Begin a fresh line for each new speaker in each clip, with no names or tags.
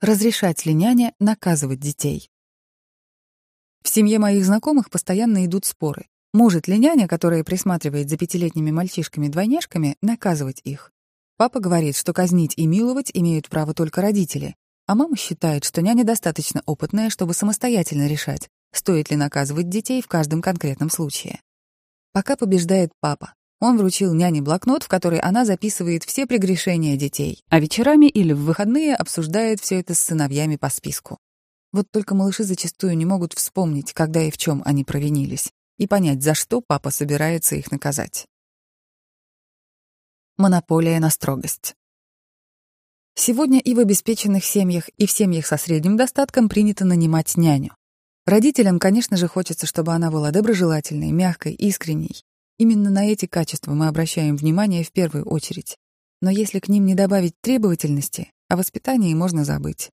Разрешать ли няне наказывать детей? В семье моих знакомых постоянно идут споры. Может ли няня, которая присматривает за пятилетними мальчишками-двойняшками, наказывать их? Папа говорит, что казнить и миловать имеют право только родители, а мама считает, что няня достаточно опытная, чтобы самостоятельно решать, стоит ли наказывать детей в каждом конкретном случае. Пока побеждает папа. Он вручил няне блокнот, в который она записывает все прегрешения детей, а вечерами или в выходные обсуждает все это с сыновьями по списку. Вот только малыши зачастую не могут вспомнить, когда и в чем они провинились, и понять, за что папа собирается их наказать. Монополия на строгость. Сегодня и в обеспеченных семьях, и в семьях со средним достатком принято нанимать няню. Родителям, конечно же, хочется, чтобы она была доброжелательной, мягкой, искренней. Именно на эти качества мы обращаем внимание в первую очередь. Но если к ним не добавить требовательности, о воспитании можно забыть.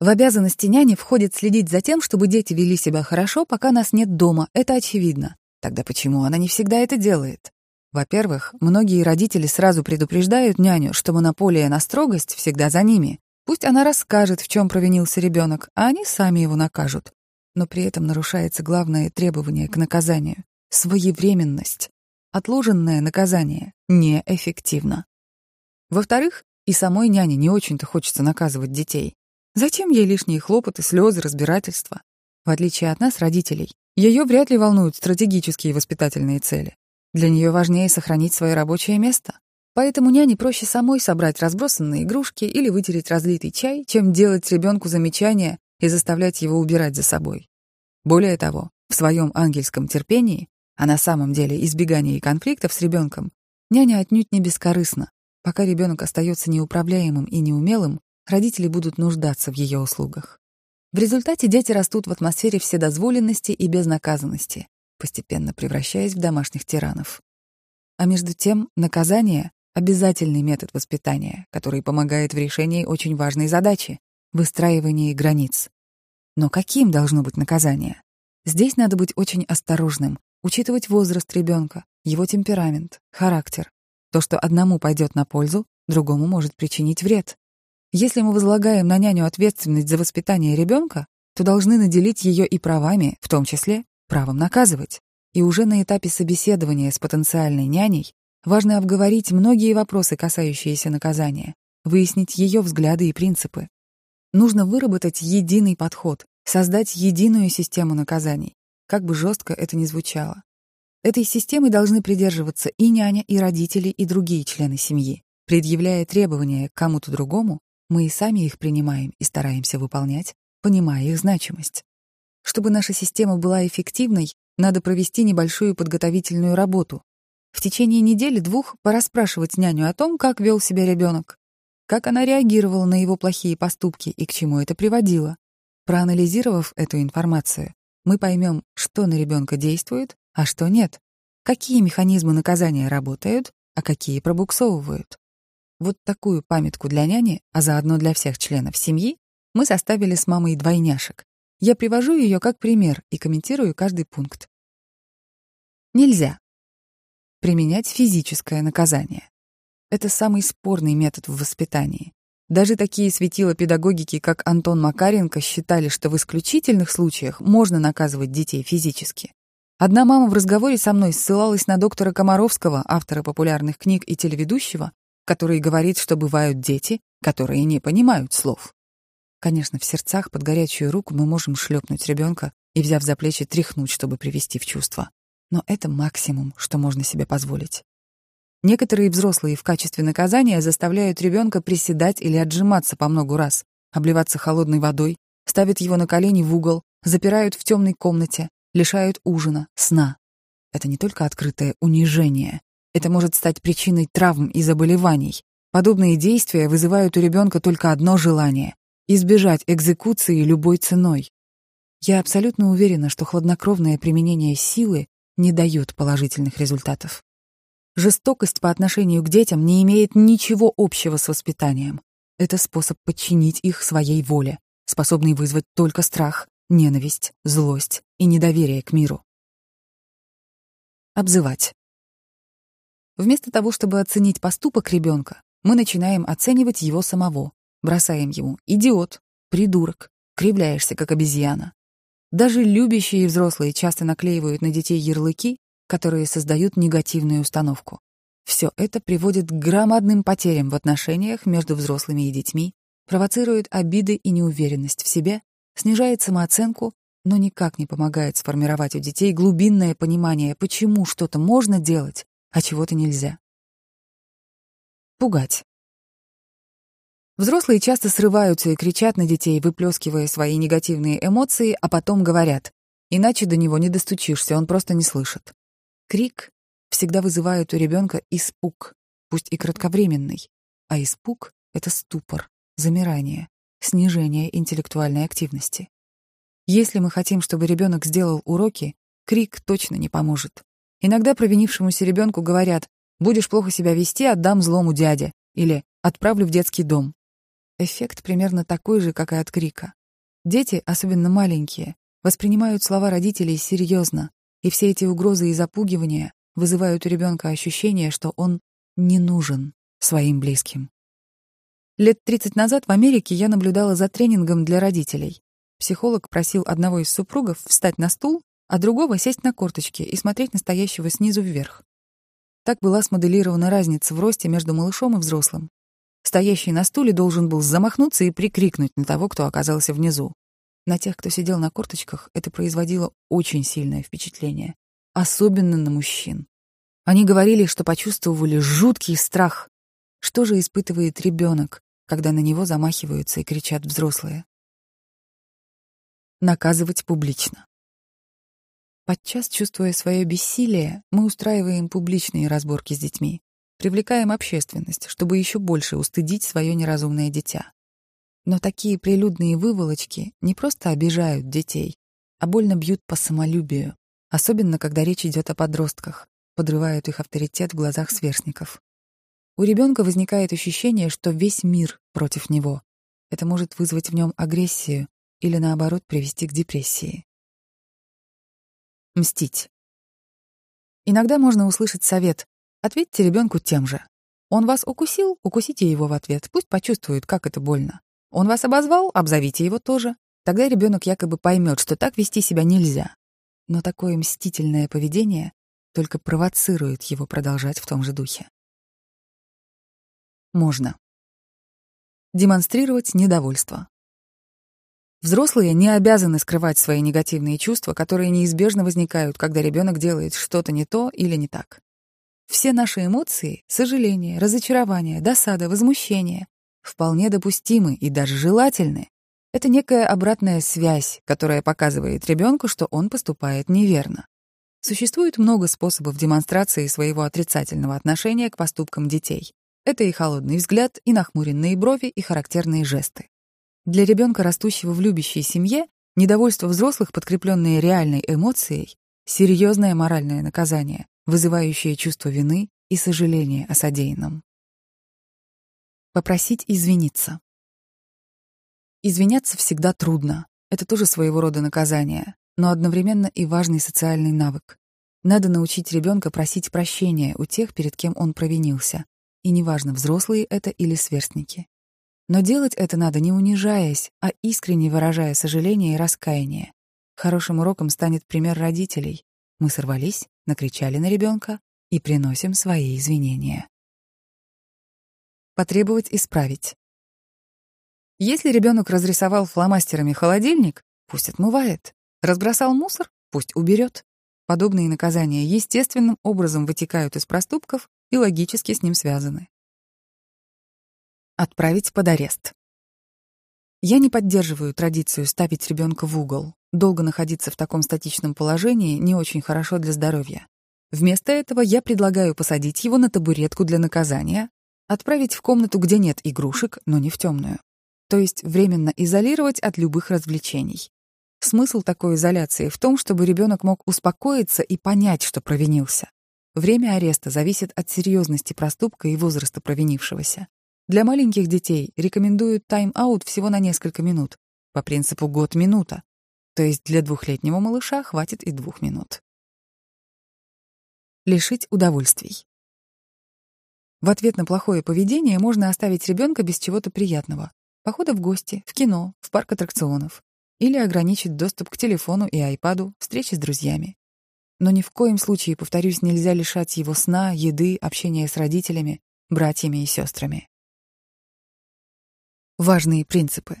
В обязанности няни входит следить за тем, чтобы дети вели себя хорошо, пока нас нет дома, это очевидно. Тогда почему она не всегда это делает? Во-первых, многие родители сразу предупреждают няню, что монополия на строгость всегда за ними. Пусть она расскажет, в чем провинился ребенок, а они сами его накажут. Но при этом нарушается главное требование к наказанию — своевременность. Отложенное наказание неэффективно. Во-вторых, и самой няне не очень-то хочется наказывать детей. Зачем ей лишние хлопоты, слезы, разбирательства? В отличие от нас, родителей, ее вряд ли волнуют стратегические воспитательные цели. Для нее важнее сохранить свое рабочее место. Поэтому няне проще самой собрать разбросанные игрушки или вытереть разлитый чай, чем делать ребенку замечания и заставлять его убирать за собой. Более того, в своем ангельском терпении а на самом деле избегание конфликтов с ребенком няня отнюдь не бескорыстна. Пока ребенок остается неуправляемым и неумелым, родители будут нуждаться в ее услугах. В результате дети растут в атмосфере вседозволенности и безнаказанности, постепенно превращаясь в домашних тиранов. А между тем, наказание — обязательный метод воспитания, который помогает в решении очень важной задачи — выстраивании границ. Но каким должно быть наказание? Здесь надо быть очень осторожным, Учитывать возраст ребенка, его темперамент, характер. То, что одному пойдет на пользу, другому может причинить вред. Если мы возлагаем на няню ответственность за воспитание ребенка, то должны наделить ее и правами, в том числе правом наказывать. И уже на этапе собеседования с потенциальной няней важно обговорить многие вопросы, касающиеся наказания, выяснить ее взгляды и принципы. Нужно выработать единый подход, создать единую систему наказаний, как бы жестко это ни звучало. Этой системы должны придерживаться и няня, и родители, и другие члены семьи. Предъявляя требования к кому-то другому, мы и сами их принимаем и стараемся выполнять, понимая их значимость. Чтобы наша система была эффективной, надо провести небольшую подготовительную работу. В течение недели-двух пора спрашивать няню о том, как вел себя ребенок, как она реагировала на его плохие поступки и к чему это приводило. Проанализировав эту информацию, мы поймем, что на ребенка действует, а что нет, какие механизмы наказания работают, а какие пробуксовывают. Вот такую памятку для няни, а заодно для всех членов семьи, мы составили с мамой двойняшек. Я привожу ее как пример и комментирую каждый пункт. Нельзя применять физическое наказание. Это самый спорный метод в воспитании. Даже такие светила педагогики, как Антон Макаренко, считали, что в исключительных случаях можно наказывать детей физически. Одна мама в разговоре со мной ссылалась на доктора Комаровского, автора популярных книг и телеведущего, который говорит, что бывают дети, которые не понимают слов. Конечно, в сердцах под горячую руку мы можем шлепнуть ребенка и, взяв за плечи, тряхнуть, чтобы привести в чувство. Но это максимум, что можно себе позволить. Некоторые взрослые в качестве наказания заставляют ребенка приседать или отжиматься по многу раз, обливаться холодной водой, ставят его на колени в угол, запирают в темной комнате, лишают ужина, сна. Это не только открытое унижение. Это может стать причиной травм и заболеваний. Подобные действия вызывают у ребенка только одно желание — избежать экзекуции любой ценой. Я абсолютно уверена, что хладнокровное применение силы не дает положительных результатов. Жестокость по отношению к детям не имеет ничего общего с воспитанием. Это способ подчинить их своей воле, способный вызвать только страх, ненависть, злость и недоверие к миру. Обзывать. Вместо того, чтобы оценить поступок ребенка, мы начинаем оценивать его самого, бросаем ему «идиот», придурок, кривляешься, как обезьяна. Даже любящие взрослые часто наклеивают на детей ярлыки, которые создают негативную установку. Все это приводит к громадным потерям в отношениях между взрослыми и детьми, провоцирует обиды и неуверенность в себе, снижает самооценку, но никак не помогает сформировать у детей глубинное понимание, почему что-то можно делать, а чего-то нельзя. Пугать. Взрослые часто срываются и кричат на детей, выплескивая свои негативные эмоции, а потом говорят, иначе до него не достучишься, он просто не слышит. Крик всегда вызывает у ребенка испуг, пусть и кратковременный, а испуг — это ступор, замирание, снижение интеллектуальной активности. Если мы хотим, чтобы ребенок сделал уроки, крик точно не поможет. Иногда провинившемуся ребенку говорят «будешь плохо себя вести, отдам злому дяде» или «отправлю в детский дом». Эффект примерно такой же, как и от крика. Дети, особенно маленькие, воспринимают слова родителей серьезно, и все эти угрозы и запугивания вызывают у ребенка ощущение, что он не нужен своим близким. Лет 30 назад в Америке я наблюдала за тренингом для родителей. Психолог просил одного из супругов встать на стул, а другого сесть на корточки и смотреть настоящего снизу вверх. Так была смоделирована разница в росте между малышом и взрослым. Стоящий на стуле должен был замахнуться и прикрикнуть на того, кто оказался внизу. На тех, кто сидел на корточках, это производило очень сильное впечатление. Особенно на мужчин. Они говорили, что почувствовали жуткий страх. Что же испытывает ребенок, когда на него замахиваются и кричат взрослые? Наказывать публично. Подчас, чувствуя свое бессилие, мы устраиваем публичные разборки с детьми. Привлекаем общественность, чтобы еще больше устыдить свое неразумное дитя. Но такие прилюдные выволочки не просто обижают детей, а больно бьют по самолюбию, особенно когда речь идет о подростках, подрывают их авторитет в глазах сверстников. У ребенка возникает ощущение, что весь мир против него. Это может вызвать в нем агрессию или, наоборот, привести к депрессии. Мстить. Иногда можно услышать совет Ответьте ребенку тем же. Он вас укусил, укусите его в ответ, пусть почувствует, как это больно. Он вас обозвал, обзовите его тоже. Тогда ребенок якобы поймет, что так вести себя нельзя. Но такое мстительное поведение только провоцирует его продолжать в том же духе. Можно. Демонстрировать недовольство. Взрослые не обязаны скрывать свои негативные чувства, которые неизбежно возникают, когда ребенок делает что-то не то или не так. Все наши эмоции — сожаление, разочарование, досада, возмущение — вполне допустимы и даже желательны. Это некая обратная связь, которая показывает ребенку, что он поступает неверно. Существует много способов демонстрации своего отрицательного отношения к поступкам детей. Это и холодный взгляд, и нахмуренные брови, и характерные жесты. Для ребенка, растущего в любящей семье, недовольство взрослых, подкрепленное реальной эмоцией, серьезное моральное наказание, вызывающее чувство вины и сожаления о содеянном. Попросить извиниться. Извиняться всегда трудно. Это тоже своего рода наказание, но одновременно и важный социальный навык. Надо научить ребенка просить прощения у тех, перед кем он провинился. И неважно, взрослые это или сверстники. Но делать это надо не унижаясь, а искренне выражая сожаление и раскаяние. Хорошим уроком станет пример родителей. Мы сорвались, накричали на ребенка и приносим свои извинения. Потребовать исправить. Если ребенок разрисовал фломастерами холодильник, пусть отмывает. Разбросал мусор, пусть уберет. Подобные наказания естественным образом вытекают из проступков и логически с ним связаны. Отправить под арест. Я не поддерживаю традицию ставить ребенка в угол. Долго находиться в таком статичном положении не очень хорошо для здоровья. Вместо этого я предлагаю посадить его на табуретку для наказания, отправить в комнату, где нет игрушек, но не в темную. То есть временно изолировать от любых развлечений. Смысл такой изоляции в том, чтобы ребенок мог успокоиться и понять, что провинился. Время ареста зависит от серьезности проступка и возраста провинившегося. Для маленьких детей рекомендуют тайм-аут всего на несколько минут, по принципу год-минута, то есть для двухлетнего малыша хватит и двух минут. Лишить удовольствий. В ответ на плохое поведение можно оставить ребенка без чего-то приятного. похода в гости, в кино, в парк аттракционов. Или ограничить доступ к телефону и айпаду, встречи с друзьями. Но ни в коем случае, повторюсь, нельзя лишать его сна, еды, общения с родителями, братьями и сестрами. Важные принципы.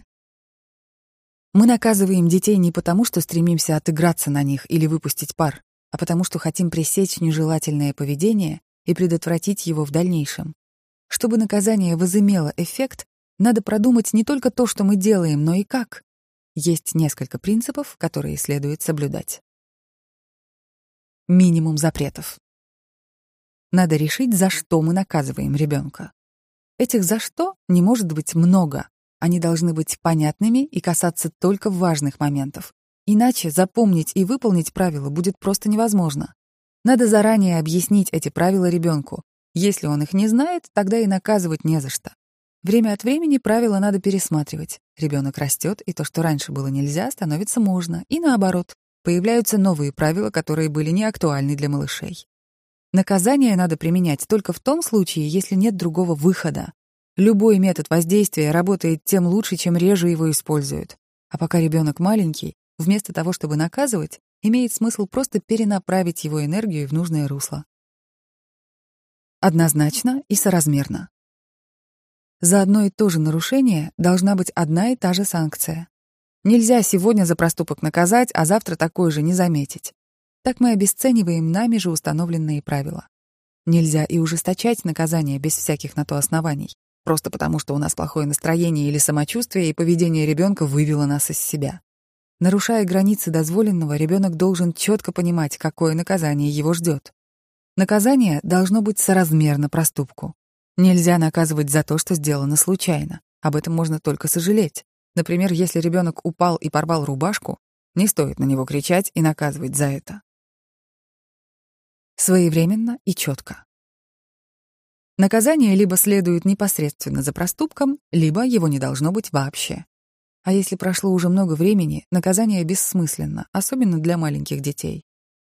Мы наказываем детей не потому, что стремимся отыграться на них или выпустить пар, а потому что хотим пресечь нежелательное поведение и предотвратить его в дальнейшем. Чтобы наказание возымело эффект, надо продумать не только то, что мы делаем, но и как. Есть несколько принципов, которые следует соблюдать. Минимум запретов. Надо решить, за что мы наказываем ребенка. Этих «за что» не может быть много. Они должны быть понятными и касаться только важных моментов. Иначе запомнить и выполнить правила будет просто невозможно. Надо заранее объяснить эти правила ребенку. Если он их не знает, тогда и наказывать не за что. Время от времени правила надо пересматривать. Ребенок растет, и то, что раньше было нельзя, становится можно. И наоборот, появляются новые правила, которые были не актуальны для малышей. Наказание надо применять только в том случае, если нет другого выхода. Любой метод воздействия работает тем лучше, чем реже его используют. А пока ребенок маленький, вместо того, чтобы наказывать, имеет смысл просто перенаправить его энергию в нужное русло. Однозначно и соразмерно. За одно и то же нарушение должна быть одна и та же санкция. Нельзя сегодня за проступок наказать, а завтра такой же не заметить. Так мы обесцениваем нами же установленные правила. Нельзя и ужесточать наказание без всяких на то оснований, просто потому что у нас плохое настроение или самочувствие, и поведение ребенка вывело нас из себя. Нарушая границы дозволенного, ребенок должен четко понимать, какое наказание его ждет. Наказание должно быть соразмерно проступку. Нельзя наказывать за то, что сделано случайно. Об этом можно только сожалеть. Например, если ребенок упал и порвал рубашку, не стоит на него кричать и наказывать за это. Своевременно и четко. Наказание либо следует непосредственно за проступком, либо его не должно быть вообще. А если прошло уже много времени, наказание бессмысленно, особенно для маленьких детей.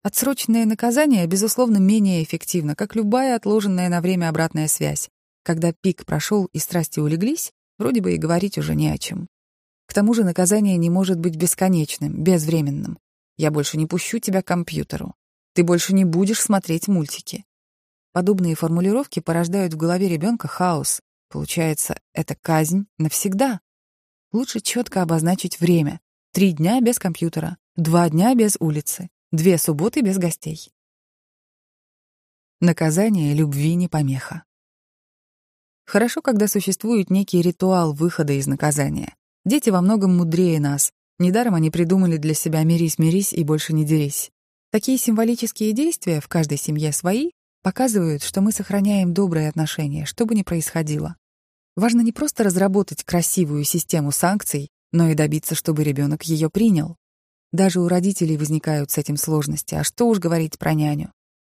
Отсроченное наказание, безусловно, менее эффективно, как любая отложенная на время обратная связь. Когда пик прошел и страсти улеглись, вроде бы и говорить уже не о чем. К тому же наказание не может быть бесконечным, безвременным. Я больше не пущу тебя к компьютеру. Ты больше не будешь смотреть мультики. Подобные формулировки порождают в голове ребенка хаос. Получается, это казнь навсегда. Лучше четко обозначить время. Три дня без компьютера, два дня без улицы, две субботы без гостей. Наказание любви не помеха. Хорошо, когда существует некий ритуал выхода из наказания. Дети во многом мудрее нас. Недаром они придумали для себя «мирись, мирись и больше не дерись». Такие символические действия, в каждой семье свои, показывают, что мы сохраняем добрые отношения, что бы ни происходило. Важно не просто разработать красивую систему санкций, но и добиться, чтобы ребенок ее принял. Даже у родителей возникают с этим сложности, а что уж говорить про няню.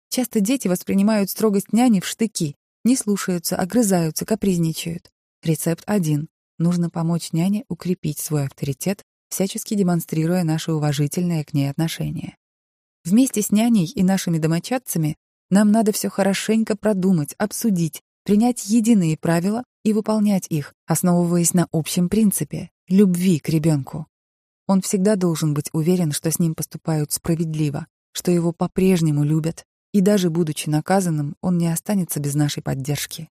Часто дети воспринимают строгость няни в штыки, не слушаются, огрызаются, капризничают. Рецепт один. Нужно помочь няне укрепить свой авторитет, всячески демонстрируя наше уважительное к ней отношение. Вместе с няней и нашими домочадцами нам надо все хорошенько продумать, обсудить, принять единые правила и выполнять их, основываясь на общем принципе — любви к ребенку. Он всегда должен быть уверен, что с ним поступают справедливо, что его по-прежнему любят, и даже будучи наказанным, он не останется без нашей поддержки.